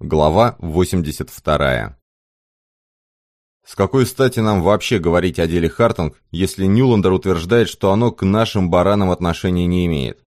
Глава 82. С какой стати нам вообще говорить о деле Хартунг, если Нюландер утверждает, что оно к нашим баранам отношения не имеет?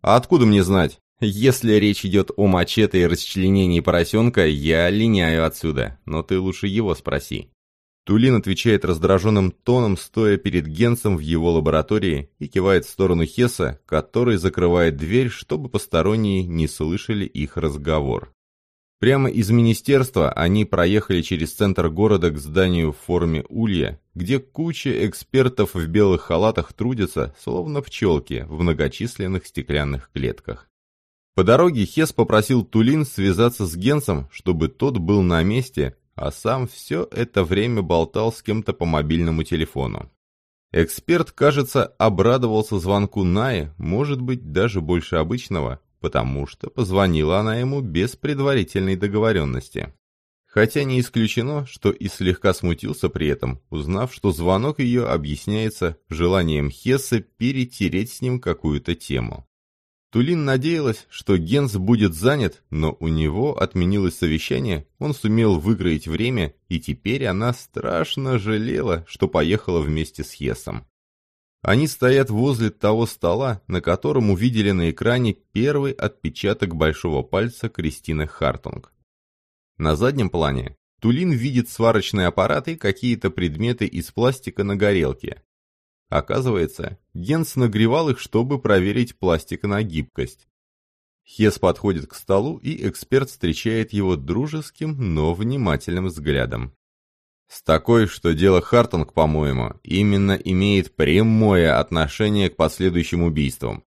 А откуда мне знать? Если речь идет о мачете и расчленении поросенка, я линяю отсюда, но ты лучше его спроси. Тулин отвечает раздраженным тоном, стоя перед Генсом в его лаборатории и кивает в сторону Хесса, который закрывает дверь, чтобы посторонние не слышали их разговор. Прямо из министерства они проехали через центр города к зданию в форме улья, где куча экспертов в белых халатах трудятся, словно пчелки, в многочисленных стеклянных клетках. По дороге Хес попросил Тулин связаться с Генсом, чтобы тот был на месте, а сам все это время болтал с кем-то по мобильному телефону. Эксперт, кажется, обрадовался звонку Наи, может быть, даже больше обычного, потому что позвонила она ему без предварительной договоренности. Хотя не исключено, что и слегка смутился при этом, узнав, что звонок ее объясняется желанием Хесса перетереть с ним какую-то тему. Тулин надеялась, что Генс будет занят, но у него отменилось совещание, он сумел выкроить время, и теперь она страшно жалела, что поехала вместе с Хессом. Они стоят возле того стола, на котором увидели на экране первый отпечаток большого пальца Кристины Хартунг. На заднем плане Тулин видит сварочный аппарат и какие-то предметы из пластика на горелке. Оказывается, Генс нагревал их, чтобы проверить пластик на гибкость. Хес подходит к столу, и эксперт встречает его дружеским, но внимательным взглядом. С такой, что дело Хартунг, по-моему, именно имеет прямое отношение к последующим убийствам.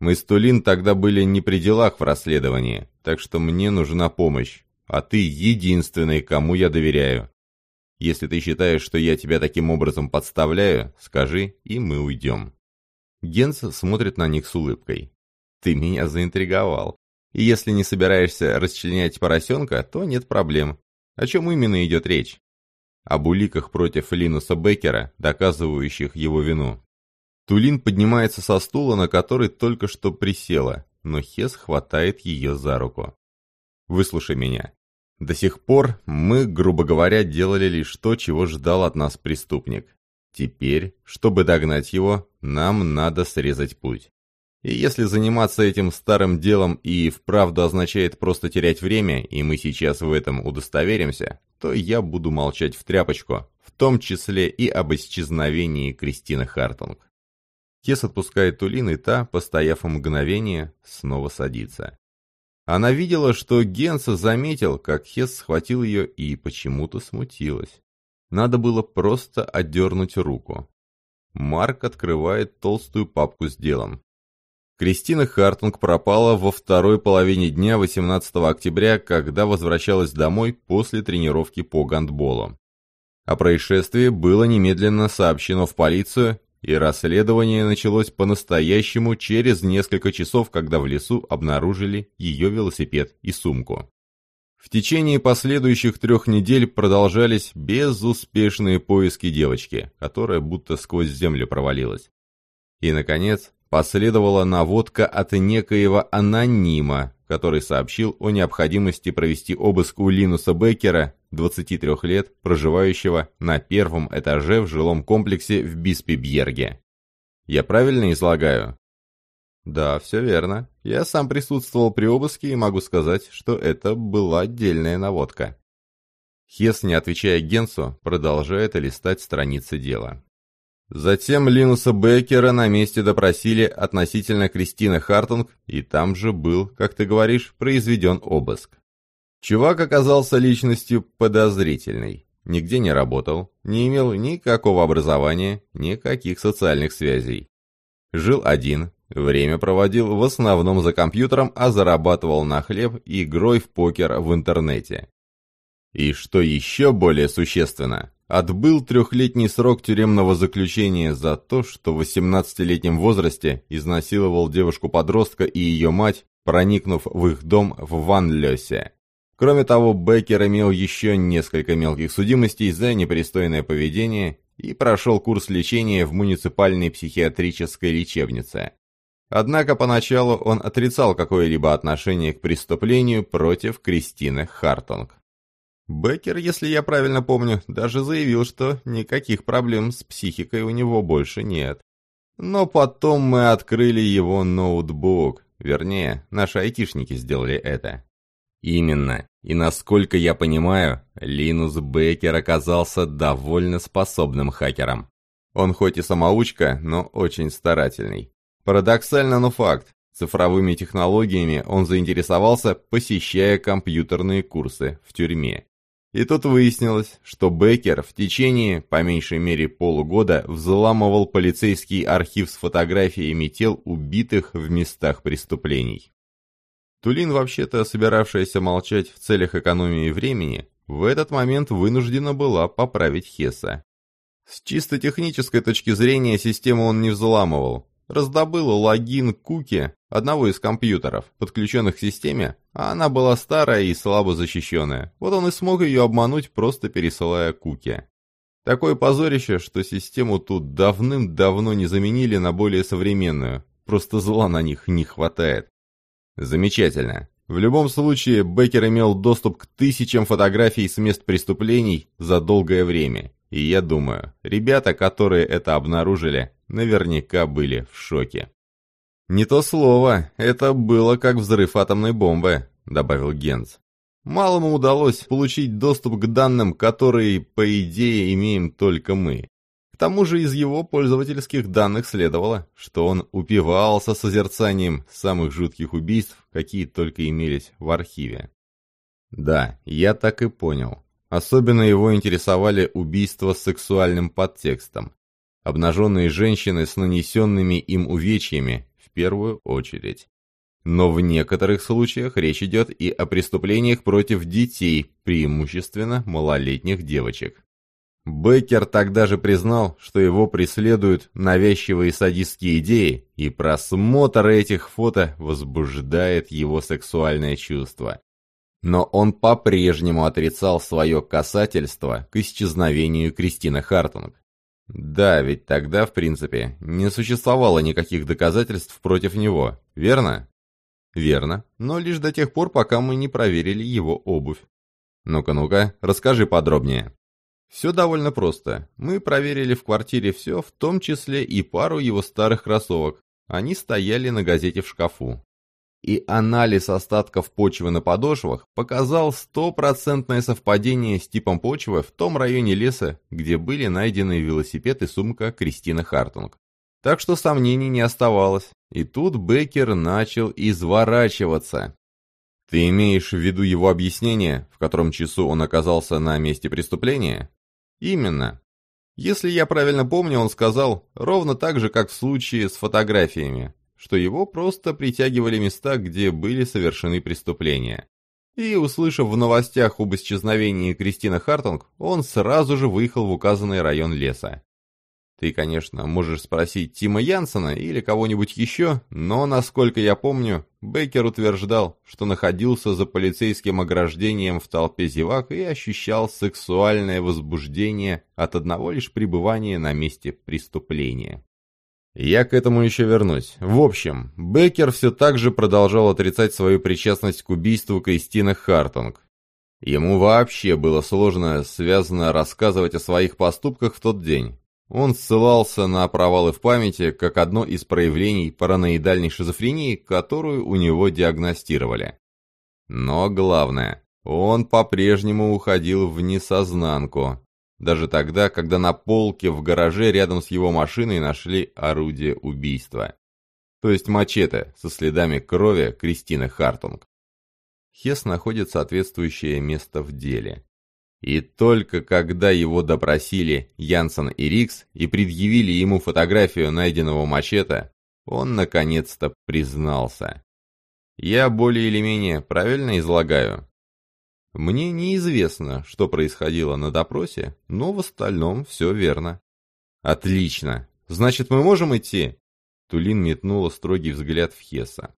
Мы с Тулин тогда были не при делах в расследовании, так что мне нужна помощь, а ты единственный, кому я доверяю. Если ты считаешь, что я тебя таким образом подставляю, скажи, и мы уйдем». Генс смотрит на них с улыбкой. «Ты меня заинтриговал. И если не собираешься расчленять поросенка, то нет проблем. О чем именно идет речь?» Об уликах против Линуса Беккера, доказывающих его вину. Тулин поднимается со стула, на который только что присела, но Хес хватает ее за руку. «Выслушай меня. До сих пор мы, грубо говоря, делали лишь то, чего ждал от нас преступник. Теперь, чтобы догнать его, нам надо срезать путь. И если заниматься этим старым делом и вправду означает просто терять время, и мы сейчас в этом удостоверимся, то я буду молчать в тряпочку, в том числе и об исчезновении Кристины Хартунг. Кес отпускает Тулин, и та, постояв мгновение, снова садится. Она видела, что Генса заметил, как Хес схватил ее и почему-то смутилась. Надо было просто отдернуть руку. Марк открывает толстую папку с делом. Кристина Хартунг пропала во второй половине дня 18 октября, когда возвращалась домой после тренировки по гандболу. О происшествии было немедленно сообщено в полицию, и расследование началось по-настоящему через несколько часов, когда в лесу обнаружили ее велосипед и сумку. В течение последующих трех недель продолжались безуспешные поиски девочки, которая будто сквозь землю провалилась. И, наконец, Последовала наводка от некоего анонима, который сообщил о необходимости провести обыск у Линуса Беккера, 23 лет, проживающего на первом этаже в жилом комплексе в Биспебьерге. Я правильно излагаю? Да, все верно. Я сам присутствовал при обыске и могу сказать, что это была отдельная наводка. Хес, не отвечая Генсу, продолжает листать страницы дела. Затем Линуса Беккера на месте допросили относительно Кристины Хартунг, и там же был, как ты говоришь, произведен обыск. Чувак оказался личностью подозрительной. Нигде не работал, не имел никакого образования, никаких социальных связей. Жил один, время проводил в основном за компьютером, а зарабатывал на хлеб игрой в покер в интернете. И что еще более существенно, отбыл трехлетний срок тюремного заключения за то, что в 18-летнем возрасте изнасиловал девушку-подростка и ее мать, проникнув в их дом в Ванлёсе. Кроме того, Беккер имел еще несколько мелких судимостей за непристойное поведение и прошел курс лечения в муниципальной психиатрической лечебнице. Однако поначалу он отрицал какое-либо отношение к преступлению против Кристины Хартонг. Беккер, если я правильно помню, даже заявил, что никаких проблем с психикой у него больше нет. Но потом мы открыли его ноутбук, вернее, наши айтишники сделали это. Именно. И насколько я понимаю, Линус Беккер оказался довольно способным хакером. Он хоть и самоучка, но очень старательный. Парадоксально, но факт. Цифровыми технологиями он заинтересовался, посещая компьютерные курсы в тюрьме. И тут выяснилось, что Беккер в течение, по меньшей мере, полугода взламывал полицейский архив с фотографиями тел убитых в местах преступлений. Тулин, вообще-то собиравшаяся молчать в целях экономии времени, в этот момент вынуждена была поправить Хесса. С чисто технической точки зрения систему он не взламывал. Раздобыл логин куки одного из компьютеров, подключенных к системе, а она была старая и слабо защищенная. Вот он и смог ее обмануть, просто пересылая куки. Такое позорище, что систему тут давным-давно не заменили на более современную. Просто зла на них не хватает. Замечательно. В любом случае, Беккер имел доступ к тысячам фотографий с мест преступлений за долгое время. И я думаю, ребята, которые это обнаружили, наверняка были в шоке. «Не то слово, это было как взрыв атомной бомбы», — добавил Генц. «Малому удалось получить доступ к данным, которые, по идее, имеем только мы. К тому же из его пользовательских данных следовало, что он упивался созерцанием самых жутких убийств, какие только имелись в архиве. Да, я так и понял. Особенно его интересовали убийства с сексуальным подтекстом. Обнаженные женщины с нанесенными им увечьями, в первую очередь. Но в некоторых случаях речь идет и о преступлениях против детей, преимущественно малолетних девочек. Беккер тогда же признал, что его преследуют навязчивые садистские идеи, и просмотр этих фото возбуждает его сексуальное чувство. Но он по-прежнему отрицал свое касательство к исчезновению Кристины Хартунг. Да, ведь тогда, в принципе, не существовало никаких доказательств против него, верно? Верно, но лишь до тех пор, пока мы не проверили его обувь. Ну-ка, ну-ка, расскажи подробнее. Все довольно просто. Мы проверили в квартире все, в том числе и пару его старых кроссовок. Они стояли на газете в шкафу. И анализ остатков почвы на подошвах показал стопроцентное совпадение с типом почвы в том районе леса, где были найдены велосипед и сумка Кристины Хартунг. Так что сомнений не оставалось. И тут Беккер начал изворачиваться. Ты имеешь в виду его объяснение, в котором часу он оказался на месте преступления? Именно. Если я правильно помню, он сказал, ровно так же, как в случае с фотографиями, что его просто притягивали места, где были совершены преступления. И, услышав в новостях об исчезновении Кристины Хартунг, он сразу же выехал в указанный район леса. Ты, конечно, можешь спросить Тима Янсена или кого-нибудь еще, но, насколько я помню, Бейкер утверждал, что находился за полицейским ограждением в толпе зевак и ощущал сексуальное возбуждение от одного лишь пребывания на месте преступления. Я к этому еще вернусь. В общем, Беккер все так же продолжал отрицать свою причастность к убийству Кристины Хартунг. Ему вообще было сложно связано рассказывать о своих поступках в тот день. Он ссылался на провалы в памяти как одно из проявлений параноидальной шизофрении, которую у него диагностировали. Но главное, он по-прежнему уходил в несознанку, даже тогда, когда на полке в гараже рядом с его машиной нашли орудие убийства. То есть мачете со следами крови Кристины Хартунг. Хес находит соответствующее место в деле. И только когда его допросили Янсен и Рикс и предъявили ему фотографию найденного мачете, он наконец-то признался. Я более или менее правильно излагаю? Мне неизвестно, что происходило на допросе, но в остальном все верно. Отлично. Значит, мы можем идти? Тулин метнула строгий взгляд в Хесса.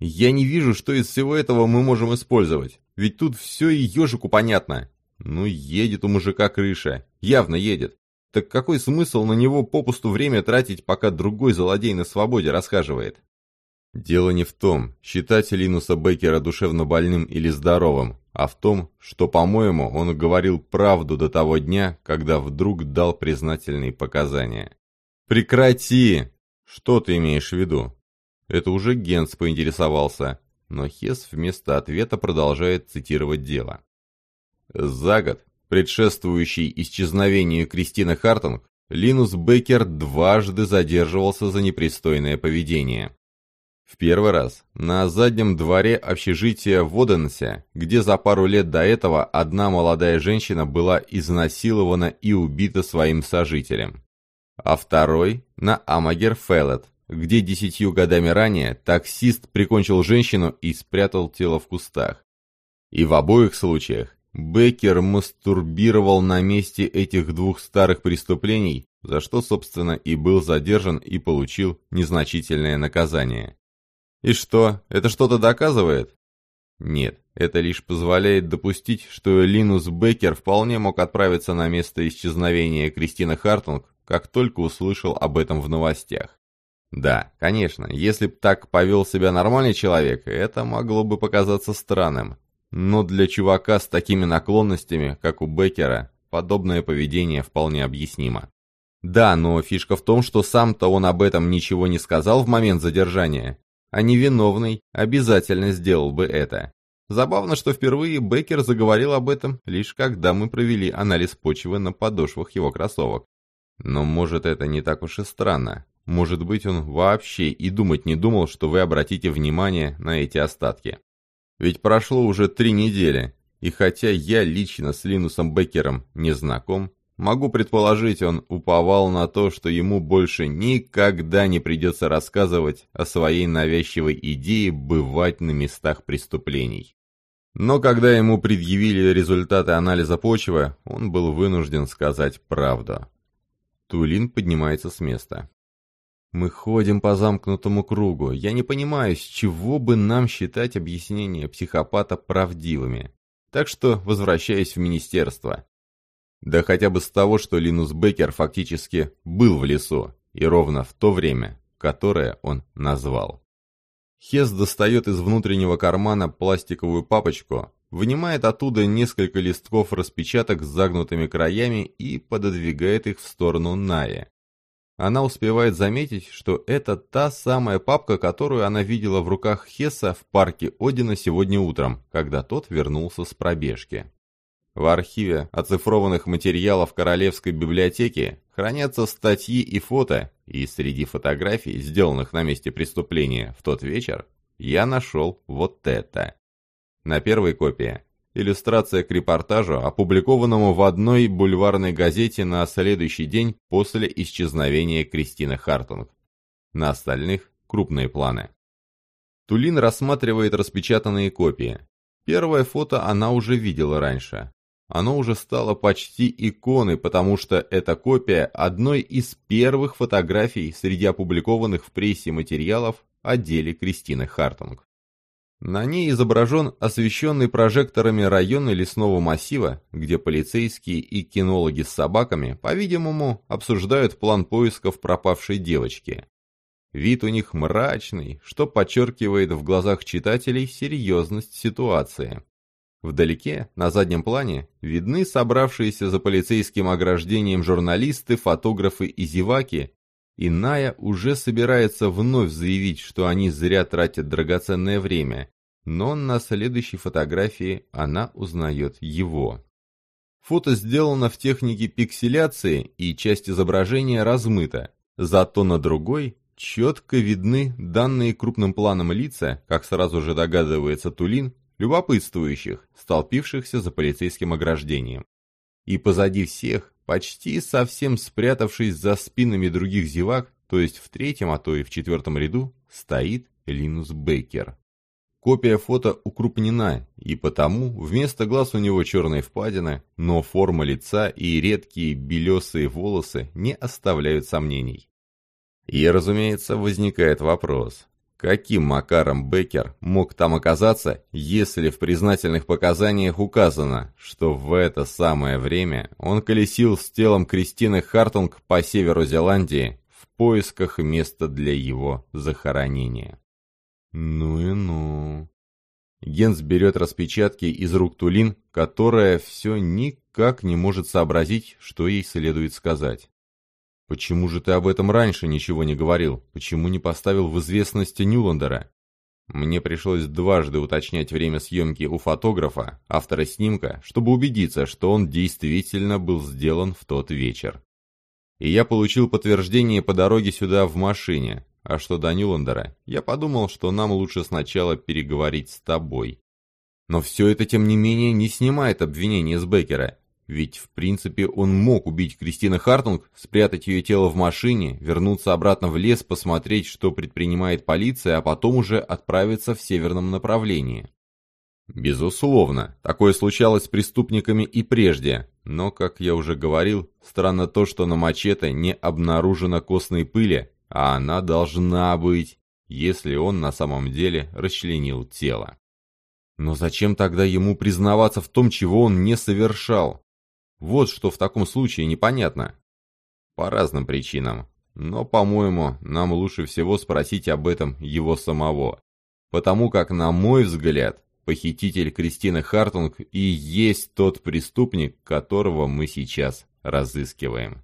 «Я не вижу, что из всего этого мы можем использовать. Ведь тут все и ежику понятно. Ну, едет у мужика крыша. Явно едет. Так какой смысл на него попусту время тратить, пока другой злодей на свободе расхаживает? Дело не в том, считать Линуса Беккера душевно больным или здоровым, а в том, что, по-моему, он говорил правду до того дня, когда вдруг дал признательные показания. «Прекрати!» «Что ты имеешь в виду?» Это уже Генс поинтересовался, но Хес вместо ответа продолжает цитировать дело. За год, предшествующий исчезновению Кристины Хартунг, Линус Беккер дважды задерживался за непристойное поведение. В первый раз на заднем дворе общежития в Оденсе, где за пару лет до этого одна молодая женщина была изнасилована и убита своим сожителем. А второй на Амагер Феллет, где десятью годами ранее таксист прикончил женщину и спрятал тело в кустах. И в обоих случаях Беккер мастурбировал на месте этих двух старых преступлений, за что, собственно, и был задержан и получил незначительное наказание. И что, это что-то доказывает? Нет, это лишь позволяет допустить, что Линус Беккер вполне мог отправиться на место исчезновения Кристины Хартунг, как только услышал об этом в новостях. Да, конечно, если б так повел себя нормальный человек, это могло бы показаться странным. Но для чувака с такими наклонностями, как у Беккера, подобное поведение вполне объяснимо. Да, но фишка в том, что сам-то он об этом ничего не сказал в момент задержания, а невиновный обязательно сделал бы это. Забавно, что впервые Беккер заговорил об этом, лишь когда мы провели анализ почвы на подошвах его кроссовок. Но может это не так уж и странно. Может быть он вообще и думать не думал, что вы обратите внимание на эти остатки. Ведь прошло уже три недели, и хотя я лично с Линусом Беккером не знаком, Могу предположить, он уповал на то, что ему больше никогда не придется рассказывать о своей навязчивой идее бывать на местах преступлений. Но когда ему предъявили результаты анализа почвы, он был вынужден сказать правду. Тулин поднимается с места. «Мы ходим по замкнутому кругу. Я не понимаю, с чего бы нам считать объяснения психопата правдивыми. Так что возвращаюсь в министерство. Да хотя бы с того, что Линус Беккер фактически был в лесу, и ровно в то время, которое он назвал. Хес достает из внутреннего кармана пластиковую папочку, вынимает оттуда несколько листков распечаток с загнутыми краями и пододвигает их в сторону Наи. Она успевает заметить, что это та самая папка, которую она видела в руках Хесса в парке Одина сегодня утром, когда тот вернулся с пробежки. В архиве оцифрованных материалов Королевской библиотеки хранятся статьи и фото, и среди фотографий, сделанных на месте преступления в тот вечер, я нашел вот это. На первой копии иллюстрация к репортажу, опубликованному в одной бульварной газете на следующий день после исчезновения Кристины Хартунг. На остальных крупные планы. Тулин рассматривает распечатанные копии. Первое фото она уже видела раньше. Оно уже стало почти иконой, потому что это копия одной из первых фотографий среди опубликованных в прессе материалов о деле Кристины Хартунг. На ней изображен освещенный прожекторами район лесного массива, где полицейские и кинологи с собаками, по-видимому, обсуждают план поисков пропавшей девочки. Вид у них мрачный, что подчеркивает в глазах читателей серьезность ситуации. Вдалеке, на заднем плане, видны собравшиеся за полицейским ограждением журналисты, фотографы и зеваки, и Ная уже собирается вновь заявить, что они зря тратят драгоценное время, но на следующей фотографии она узнает его. Фото сделано в технике пикселяции, и часть изображения размыта, зато на другой четко видны данные крупным планом лица, как сразу же догадывается Тулин, любопытствующих, столпившихся за полицейским ограждением. И позади всех, почти совсем спрятавшись за спинами других зевак, то есть в третьем, а то и в четвертом ряду, стоит Линус Бейкер. Копия фото укрупнена, и потому вместо глаз у него черные впадины, но форма лица и редкие белесые волосы не оставляют сомнений. И, разумеется, возникает вопрос, Каким макаром Беккер мог там оказаться, если в признательных показаниях указано, что в это самое время он колесил с телом Кристины Хартунг по северу Зеландии в поисках места для его захоронения? Ну и ну. Генс берет распечатки из рук Тулин, которая все никак не может сообразить, что ей следует сказать. «Почему же ты об этом раньше ничего не говорил? Почему не поставил в известность Нюландера?» Мне пришлось дважды уточнять время съемки у фотографа, автора снимка, чтобы убедиться, что он действительно был сделан в тот вечер. И я получил подтверждение по дороге сюда в машине. А что до Нюландера, я подумал, что нам лучше сначала переговорить с тобой. Но все это, тем не менее, не снимает обвинения с Беккера. Ведь, в принципе, он мог убить Кристину Хартунг, спрятать ее тело в машине, вернуться обратно в лес, посмотреть, что предпринимает полиция, а потом уже отправиться в северном направлении. Безусловно, такое случалось с преступниками и прежде, но, как я уже говорил, странно то, что на мачете не обнаружено костной пыли, а она должна быть, если он на самом деле расчленил тело. Но зачем тогда ему признаваться в том, чего он не совершал? Вот что в таком случае непонятно. По разным причинам. Но, по-моему, нам лучше всего спросить об этом его самого. Потому как, на мой взгляд, похититель Кристины Хартунг и есть тот преступник, которого мы сейчас разыскиваем.